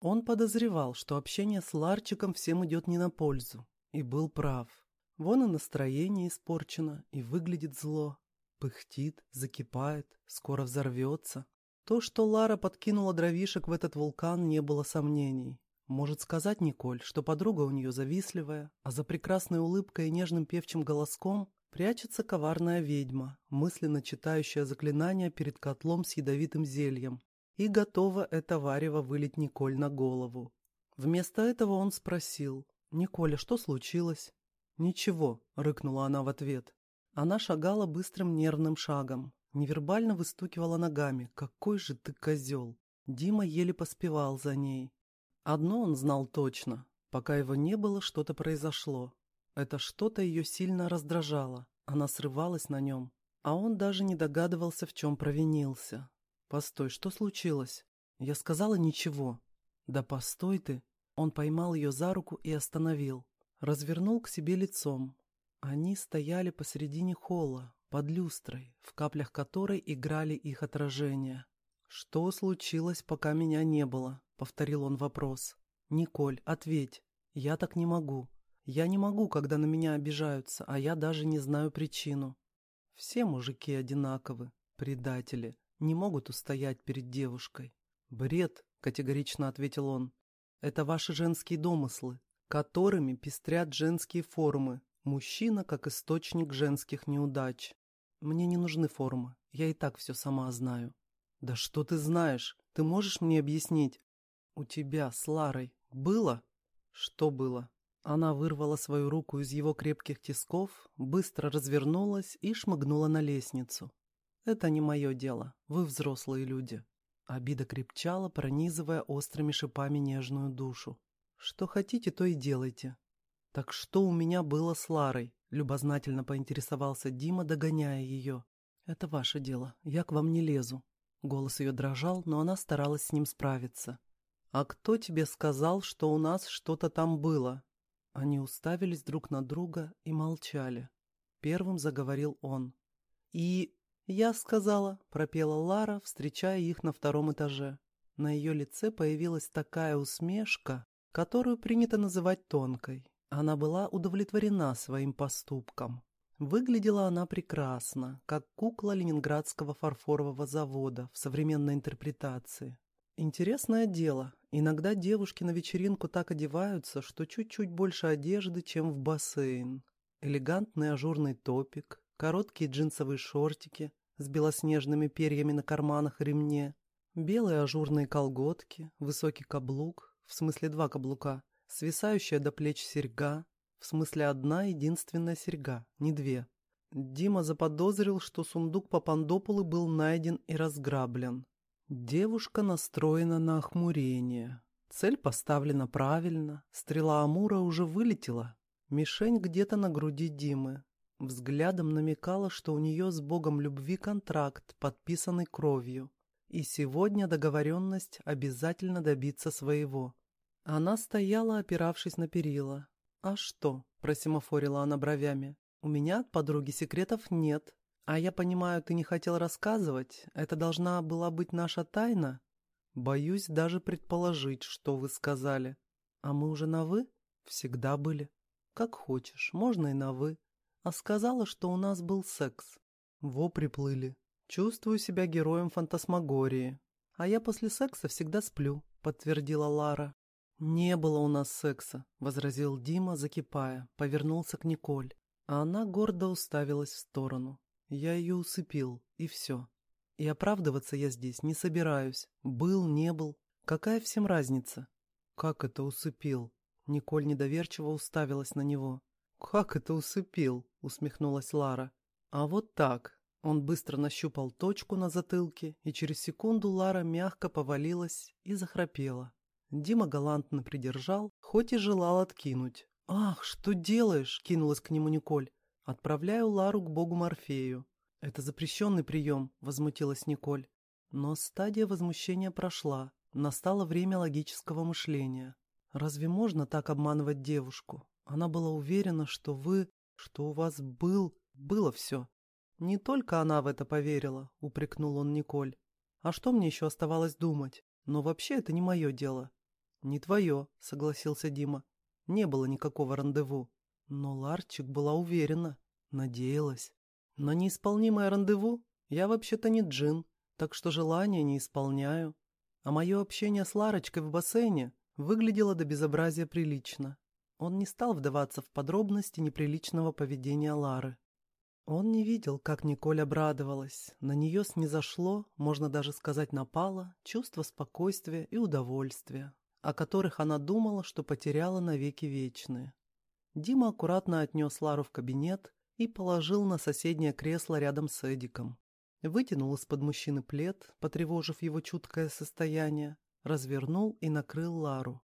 Он подозревал, что общение с Ларчиком всем идет не на пользу, и был прав. Вон и настроение испорчено, и выглядит зло. Пыхтит, закипает, скоро взорвется. То, что Лара подкинула дровишек в этот вулкан, не было сомнений. Может сказать Николь, что подруга у нее завистливая, а за прекрасной улыбкой и нежным певчим голоском прячется коварная ведьма, мысленно читающая заклинания перед котлом с ядовитым зельем, и готова это варево вылить Николь на голову. Вместо этого он спросил, «Николя, что случилось?» «Ничего», — рыкнула она в ответ. Она шагала быстрым нервным шагом, невербально выстукивала ногами. «Какой же ты козел!» Дима еле поспевал за ней. Одно он знал точно. Пока его не было, что-то произошло. Это что-то ее сильно раздражало. Она срывалась на нем. А он даже не догадывался, в чем провинился. «Постой, что случилось?» Я сказала ничего. «Да постой ты!» Он поймал ее за руку и остановил. Развернул к себе лицом. Они стояли посредине холла, под люстрой, в каплях которой играли их отражения. «Что случилось, пока меня не было?» повторил он вопрос. «Николь, ответь. Я так не могу. Я не могу, когда на меня обижаются, а я даже не знаю причину. Все мужики одинаковы, предатели, не могут устоять перед девушкой. Бред, категорично ответил он. Это ваши женские домыслы, которыми пестрят женские формы. Мужчина как источник женских неудач. Мне не нужны формы, я и так все сама знаю. Да что ты знаешь? Ты можешь мне объяснить, «У тебя с Ларой было?» «Что было?» Она вырвала свою руку из его крепких тисков, быстро развернулась и шмыгнула на лестницу. «Это не мое дело. Вы взрослые люди». Обида крепчала, пронизывая острыми шипами нежную душу. «Что хотите, то и делайте». «Так что у меня было с Ларой?» — любознательно поинтересовался Дима, догоняя ее. «Это ваше дело. Я к вам не лезу». Голос ее дрожал, но она старалась с ним справиться. «А кто тебе сказал, что у нас что-то там было?» Они уставились друг на друга и молчали. Первым заговорил он. «И я сказала», — пропела Лара, встречая их на втором этаже. На ее лице появилась такая усмешка, которую принято называть тонкой. Она была удовлетворена своим поступком. Выглядела она прекрасно, как кукла ленинградского фарфорового завода в современной интерпретации. Интересное дело, Иногда девушки на вечеринку так одеваются, что чуть-чуть больше одежды, чем в бассейн. Элегантный ажурный топик, короткие джинсовые шортики с белоснежными перьями на карманах и ремне, белые ажурные колготки, высокий каблук, в смысле два каблука, свисающая до плеч серьга, в смысле одна единственная серьга, не две. Дима заподозрил, что сундук Папандопулы был найден и разграблен. Девушка настроена на охмурение. Цель поставлена правильно. Стрела Амура уже вылетела. Мишень где-то на груди Димы. Взглядом намекала, что у нее с богом любви контракт, подписанный кровью. И сегодня договоренность обязательно добиться своего. Она стояла, опиравшись на перила. «А что?» – просимофорила она бровями. «У меня от подруги секретов нет. «А я понимаю, ты не хотел рассказывать? Это должна была быть наша тайна?» «Боюсь даже предположить, что вы сказали. А мы уже на «вы»?» «Всегда были. Как хочешь, можно и на «вы». А сказала, что у нас был секс. Во приплыли. Чувствую себя героем фантасмагории. А я после секса всегда сплю», — подтвердила Лара. «Не было у нас секса», — возразил Дима, закипая, повернулся к Николь. А она гордо уставилась в сторону. Я ее усыпил, и все. И оправдываться я здесь не собираюсь. Был, не был. Какая всем разница? Как это усыпил? Николь недоверчиво уставилась на него. «Как это усыпил?» — усмехнулась Лара. «А вот так». Он быстро нащупал точку на затылке, и через секунду Лара мягко повалилась и захрапела. Дима галантно придержал, хоть и желал откинуть. «Ах, что делаешь?» — кинулась к нему Николь. Отправляю Лару к богу Морфею. Это запрещенный прием, возмутилась Николь. Но стадия возмущения прошла. Настало время логического мышления. Разве можно так обманывать девушку? Она была уверена, что вы, что у вас был, было все. Не только она в это поверила, упрекнул он Николь. А что мне еще оставалось думать? Но вообще это не мое дело. «Не твое», — согласился Дима. Не было никакого рандеву. Но Ларчик была уверена, надеялась. На неисполнимое рандеву я вообще-то не джин, так что желания не исполняю. А мое общение с Ларочкой в бассейне выглядело до безобразия прилично. Он не стал вдаваться в подробности неприличного поведения Лары. Он не видел, как Николь обрадовалась. На нее снизошло, можно даже сказать напало, чувство спокойствия и удовольствия, о которых она думала, что потеряла навеки вечные. Дима аккуратно отнес Лару в кабинет и положил на соседнее кресло рядом с Эдиком. Вытянул из-под мужчины плед, потревожив его чуткое состояние, развернул и накрыл Лару.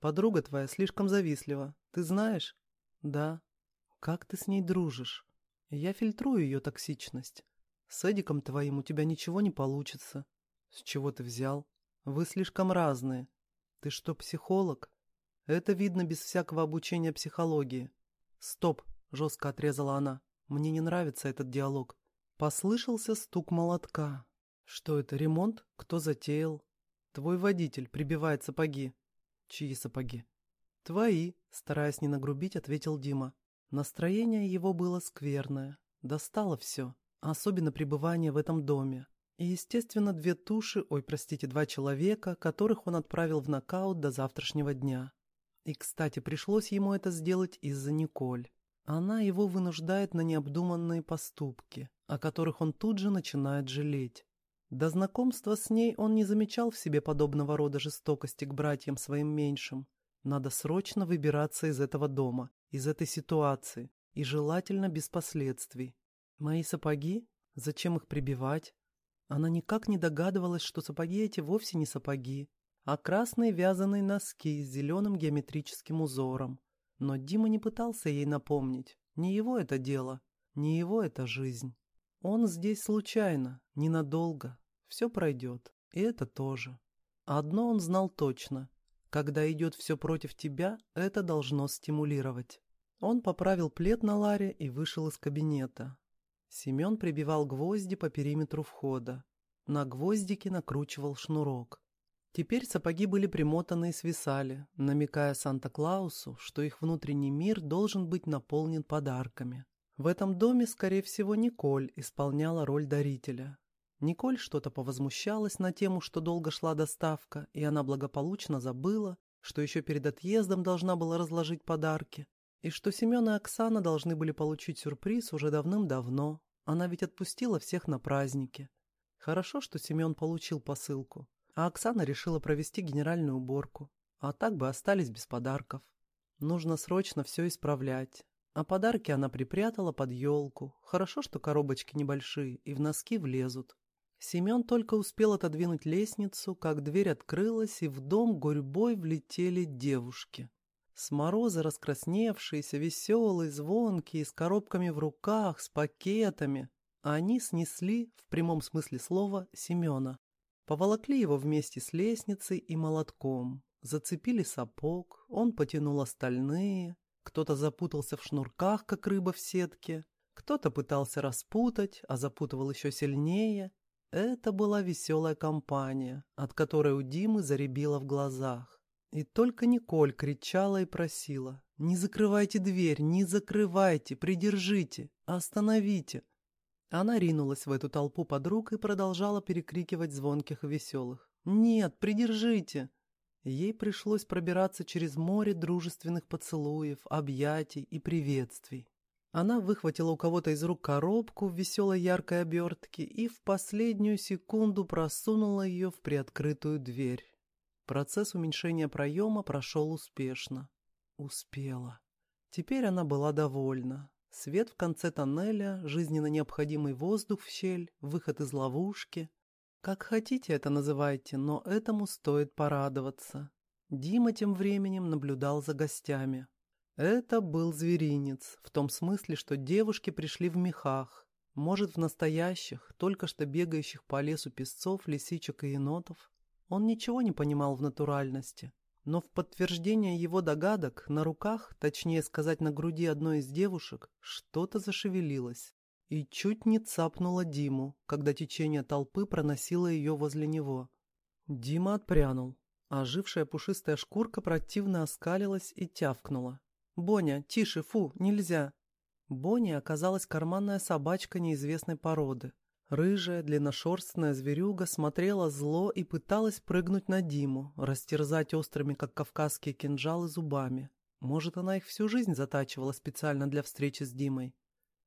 «Подруга твоя слишком завистлива, ты знаешь?» «Да». «Как ты с ней дружишь?» «Я фильтрую ее токсичность. С Эдиком твоим у тебя ничего не получится». «С чего ты взял? Вы слишком разные. Ты что, психолог?» «Это видно без всякого обучения психологии». «Стоп!» — жестко отрезала она. «Мне не нравится этот диалог». Послышался стук молотка. «Что это, ремонт? Кто затеял?» «Твой водитель прибивает сапоги». «Чьи сапоги?» «Твои», — стараясь не нагрубить, ответил Дима. Настроение его было скверное. Достало все, особенно пребывание в этом доме. И, естественно, две туши, ой, простите, два человека, которых он отправил в нокаут до завтрашнего дня. И, кстати, пришлось ему это сделать из-за Николь. Она его вынуждает на необдуманные поступки, о которых он тут же начинает жалеть. До знакомства с ней он не замечал в себе подобного рода жестокости к братьям своим меньшим. Надо срочно выбираться из этого дома, из этой ситуации, и желательно без последствий. Мои сапоги? Зачем их прибивать? Она никак не догадывалась, что сапоги эти вовсе не сапоги, а красные вязаные носки с зеленым геометрическим узором. Но Дима не пытался ей напомнить. Не его это дело, не его это жизнь. Он здесь случайно, ненадолго. Все пройдет. И это тоже. Одно он знал точно. Когда идет все против тебя, это должно стимулировать. Он поправил плед на Ларе и вышел из кабинета. Семен прибивал гвозди по периметру входа. На гвоздике накручивал шнурок. Теперь сапоги были примотаны и свисали, намекая Санта-Клаусу, что их внутренний мир должен быть наполнен подарками. В этом доме, скорее всего, Николь исполняла роль дарителя. Николь что-то повозмущалась на тему, что долго шла доставка, и она благополучно забыла, что еще перед отъездом должна была разложить подарки, и что Семен и Оксана должны были получить сюрприз уже давным-давно. Она ведь отпустила всех на праздники. Хорошо, что Семен получил посылку, а Оксана решила провести генеральную уборку, а так бы остались без подарков. Нужно срочно все исправлять, а подарки она припрятала под елку. Хорошо, что коробочки небольшие и в носки влезут. Семен только успел отодвинуть лестницу, как дверь открылась, и в дом гурьбой влетели девушки. С мороза раскрасневшиеся, веселые, звонкие, с коробками в руках, с пакетами. Они снесли, в прямом смысле слова, Семена. Поволокли его вместе с лестницей и молотком. Зацепили сапог, он потянул остальные, кто-то запутался в шнурках, как рыба в сетке, кто-то пытался распутать, а запутывал еще сильнее. Это была веселая компания, от которой у Димы заребило в глазах. И только Николь кричала и просила. «Не закрывайте дверь, не закрывайте, придержите, остановите!» Она ринулась в эту толпу подруг и продолжала перекрикивать звонких и веселых. «Нет, придержите!» Ей пришлось пробираться через море дружественных поцелуев, объятий и приветствий. Она выхватила у кого-то из рук коробку в веселой яркой обертке и в последнюю секунду просунула ее в приоткрытую дверь. Процесс уменьшения проема прошел успешно. Успела. Теперь она была довольна. Свет в конце тоннеля, жизненно необходимый воздух в щель, выход из ловушки — как хотите это называйте, но этому стоит порадоваться. Дима тем временем наблюдал за гостями. Это был зверинец, в том смысле, что девушки пришли в мехах, может, в настоящих, только что бегающих по лесу песцов, лисичек и енотов. Он ничего не понимал в натуральности, но в подтверждение его догадок на руках, точнее сказать на груди одной из девушек, что-то зашевелилось и чуть не цапнула Диму, когда течение толпы проносило ее возле него. Дима отпрянул. а ожившая пушистая шкурка противно оскалилась и тявкнула. «Боня, тише, фу, нельзя!» Бонни оказалась карманная собачка неизвестной породы. Рыжая, длинношерстная зверюга смотрела зло и пыталась прыгнуть на Диму, растерзать острыми, как кавказские кинжалы, зубами. Может, она их всю жизнь затачивала специально для встречи с Димой.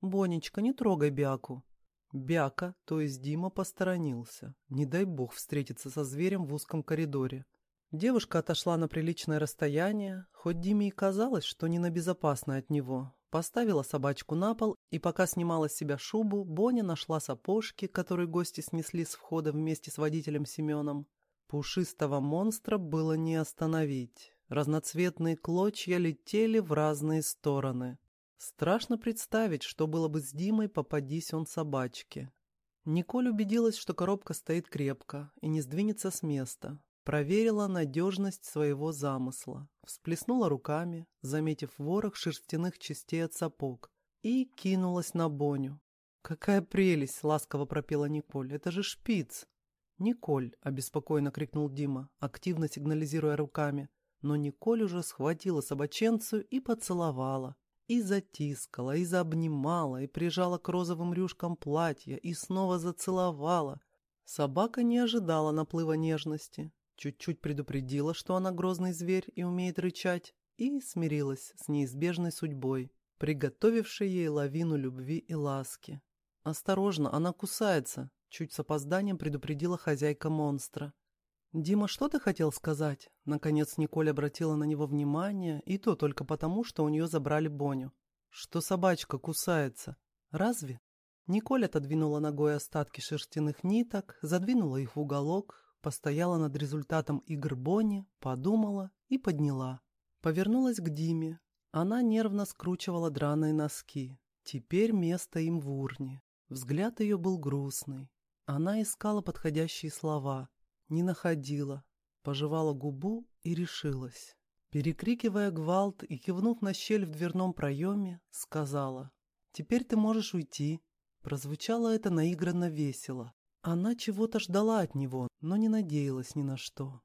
«Бонечка, не трогай Бяку». Бяка, то есть Дима, посторонился. Не дай бог встретиться со зверем в узком коридоре. Девушка отошла на приличное расстояние, хоть Диме и казалось, что не на безопасное от него, Поставила собачку на пол, и пока снимала с себя шубу, Боня нашла сапожки, которые гости снесли с входа вместе с водителем Семеном. Пушистого монстра было не остановить. Разноцветные клочья летели в разные стороны. Страшно представить, что было бы с Димой, попадись он собачке. Николь убедилась, что коробка стоит крепко и не сдвинется с места. Проверила надежность своего замысла, всплеснула руками, заметив ворох шерстяных частей от сапог, и кинулась на Боню. «Какая прелесть!» — ласково пропела Николь. «Это же шпиц!» «Николь!» — обеспокоенно крикнул Дима, активно сигнализируя руками. Но Николь уже схватила собаченцию и поцеловала. И затискала, и заобнимала, и прижала к розовым рюшкам платья, и снова зацеловала. Собака не ожидала наплыва нежности, Чуть-чуть предупредила, что она грозный зверь и умеет рычать, и смирилась с неизбежной судьбой, приготовившей ей лавину любви и ласки. «Осторожно, она кусается», — чуть с опозданием предупредила хозяйка монстра. «Дима, что ты хотел сказать?» Наконец Николь обратила на него внимание, и то только потому, что у нее забрали Боню. «Что собачка кусается? Разве?» Николь отодвинула ногой остатки шерстяных ниток, задвинула их в уголок, Постояла над результатом игр Бонни, подумала и подняла. Повернулась к Диме. Она нервно скручивала драные носки. Теперь место им в урне. Взгляд ее был грустный. Она искала подходящие слова. Не находила. Пожевала губу и решилась. Перекрикивая гвалт и кивнув на щель в дверном проеме, сказала «Теперь ты можешь уйти». Прозвучало это наигранно весело. Она чего-то ждала от него, но не надеялась ни на что.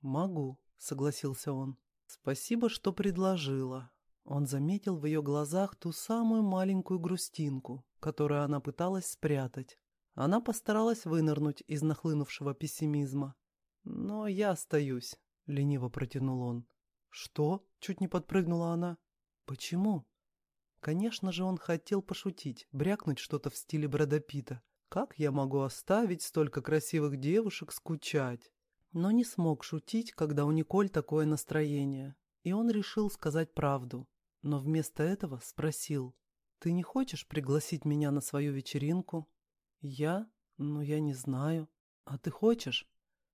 «Могу», — согласился он. «Спасибо, что предложила». Он заметил в ее глазах ту самую маленькую грустинку, которую она пыталась спрятать. Она постаралась вынырнуть из нахлынувшего пессимизма. «Но я остаюсь», — лениво протянул он. «Что?» — чуть не подпрыгнула она. «Почему?» Конечно же, он хотел пошутить, брякнуть что-то в стиле Брэда Питта. Как я могу оставить столько красивых девушек скучать? Но не смог шутить, когда у Николь такое настроение. И он решил сказать правду. Но вместо этого спросил. «Ты не хочешь пригласить меня на свою вечеринку?» «Я? Ну, я не знаю. А ты хочешь?»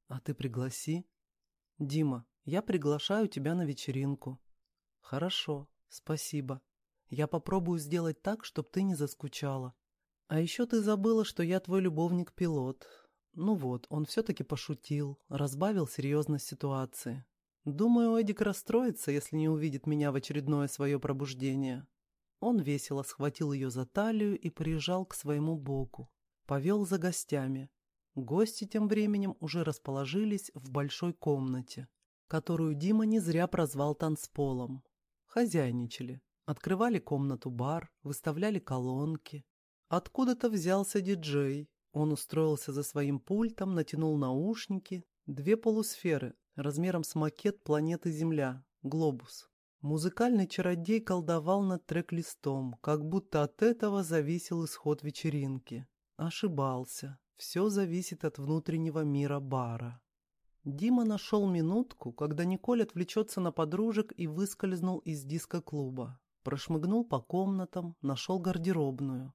«А ты пригласи». «Дима, я приглашаю тебя на вечеринку». «Хорошо, спасибо. Я попробую сделать так, чтобы ты не заскучала. А еще ты забыла, что я твой любовник-пилот. Ну вот, он все-таки пошутил, разбавил серьезность ситуации. Думаю, Эдик расстроится, если не увидит меня в очередное свое пробуждение. Он весело схватил ее за талию и прижал к своему боку. Повел за гостями. Гости тем временем уже расположились в большой комнате, которую Дима не зря прозвал танцполом. Хозяйничали. Открывали комнату-бар, выставляли колонки, Откуда-то взялся диджей. Он устроился за своим пультом, натянул наушники. Две полусферы, размером с макет планеты Земля, глобус. Музыкальный чародей колдовал над трек-листом, как будто от этого зависел исход вечеринки. Ошибался. Все зависит от внутреннего мира бара. Дима нашел минутку, когда Николь отвлечется на подружек и выскользнул из диско-клуба. Прошмыгнул по комнатам, нашел гардеробную.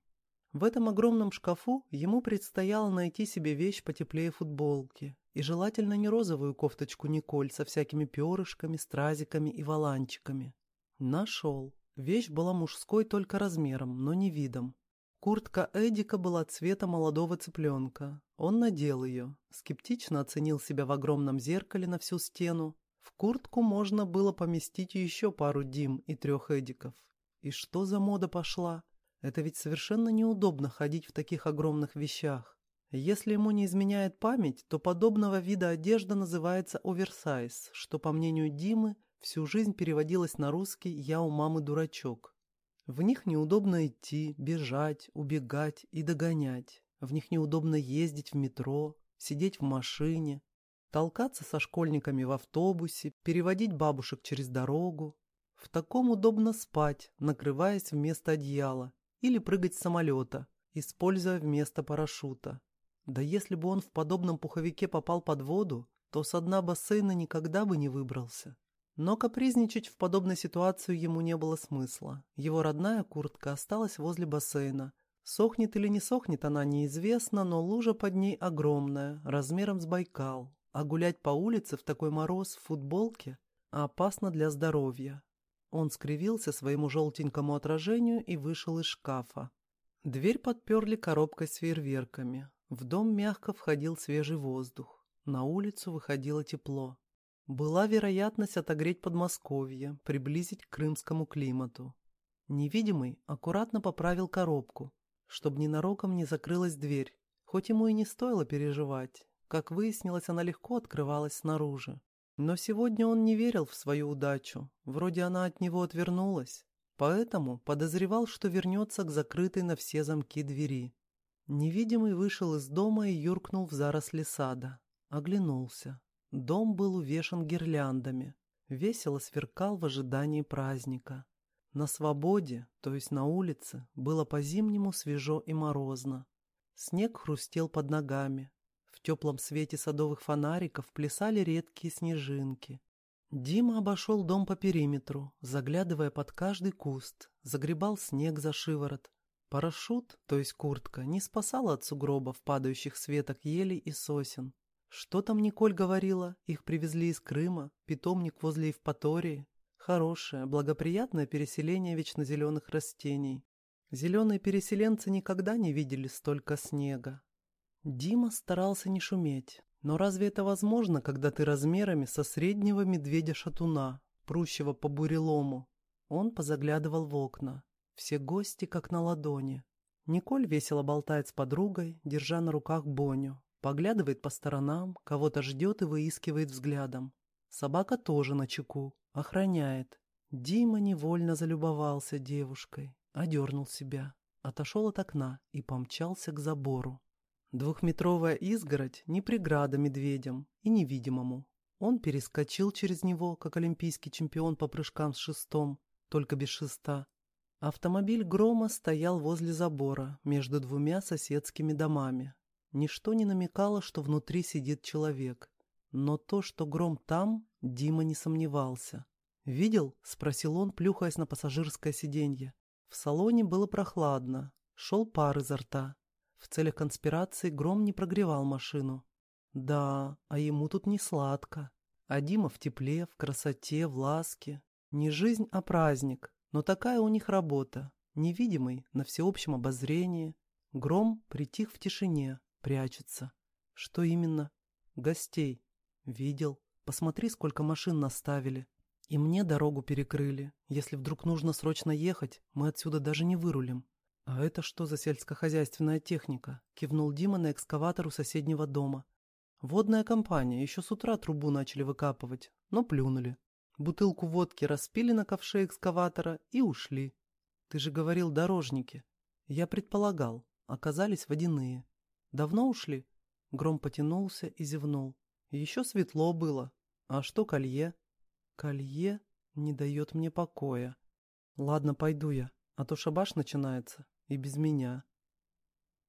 В этом огромном шкафу ему предстояло найти себе вещь потеплее футболки, и желательно не розовую кофточку Николь со всякими перышками, стразиками и валанчиками. Нашел. Вещь была мужской только размером, но не видом. Куртка Эдика была цвета молодого цыпленка. Он надел ее, скептично оценил себя в огромном зеркале на всю стену. В куртку можно было поместить еще пару Дим и трех Эдиков. И что за мода пошла? Это ведь совершенно неудобно ходить в таких огромных вещах. Если ему не изменяет память, то подобного вида одежда называется оверсайз, что, по мнению Димы, всю жизнь переводилось на русский «я у мамы дурачок». В них неудобно идти, бежать, убегать и догонять. В них неудобно ездить в метро, сидеть в машине, толкаться со школьниками в автобусе, переводить бабушек через дорогу. В таком удобно спать, накрываясь вместо одеяла, или прыгать с самолета, используя вместо парашюта. Да если бы он в подобном пуховике попал под воду, то со дна бассейна никогда бы не выбрался. Но капризничать в подобной ситуации ему не было смысла. Его родная куртка осталась возле бассейна. Сохнет или не сохнет она неизвестно, но лужа под ней огромная, размером с Байкал. А гулять по улице в такой мороз в футболке опасно для здоровья. Он скривился своему желтенькому отражению и вышел из шкафа. Дверь подперли коробкой с фейерверками. В дом мягко входил свежий воздух. На улицу выходило тепло. Была вероятность отогреть Подмосковье, приблизить к крымскому климату. Невидимый аккуратно поправил коробку, чтобы ненароком не закрылась дверь, хоть ему и не стоило переживать. Как выяснилось, она легко открывалась снаружи. Но сегодня он не верил в свою удачу, вроде она от него отвернулась, поэтому подозревал, что вернется к закрытой на все замки двери. Невидимый вышел из дома и юркнул в заросли сада. Оглянулся. Дом был увешан гирляндами. Весело сверкал в ожидании праздника. На свободе, то есть на улице, было по-зимнему свежо и морозно. Снег хрустел под ногами, в теплом свете садовых фонариков плясали редкие снежинки. Дима обошел дом по периметру, заглядывая под каждый куст, загребал снег за шиворот. Парашют, то есть куртка, не спасала от сугробов, падающих с веток елей и сосен. Что там Николь говорила? Их привезли из Крыма, питомник возле Евпатории. Хорошее, благоприятное переселение вечно зеленых растений. Зеленые переселенцы никогда не видели столько снега. Дима старался не шуметь. Но разве это возможно, когда ты размерами со среднего медведя-шатуна, прущего по бурелому? Он позаглядывал в окна. Все гости как на ладони. Николь весело болтает с подругой, держа на руках Боню. Поглядывает по сторонам, кого-то ждет и выискивает взглядом. Собака тоже на чеку, охраняет. Дима невольно залюбовался девушкой, одернул себя, отошел от окна и помчался к забору. Двухметровая изгородь не преграда медведям и невидимому. Он перескочил через него, как олимпийский чемпион по прыжкам с шестом, только без шеста. Автомобиль Грома стоял возле забора, между двумя соседскими домами. Ничто не намекало, что внутри сидит человек. Но то, что Гром там, Дима не сомневался. «Видел?» — спросил он, плюхаясь на пассажирское сиденье. В салоне было прохладно, шел пар изо рта. В целях конспирации Гром не прогревал машину. Да, а ему тут не сладко. А Дима в тепле, в красоте, в ласке. Не жизнь, а праздник. Но такая у них работа. Невидимый, на всеобщем обозрении. Гром притих в тишине, прячется. Что именно? Гостей. Видел. Посмотри, сколько машин наставили. И мне дорогу перекрыли. Если вдруг нужно срочно ехать, мы отсюда даже не вырулим. «А это что за сельскохозяйственная техника?» — кивнул Дима на экскаватор у соседнего дома. «Водная компания. Еще с утра трубу начали выкапывать, но плюнули. Бутылку водки распили на ковше экскаватора и ушли. Ты же говорил дорожники. Я предполагал. Оказались водяные. Давно ушли?» Гром потянулся и зевнул. «Еще светло было. А что колье?» «Колье не дает мне покоя. Ладно, пойду я, а то шабаш начинается». И без меня.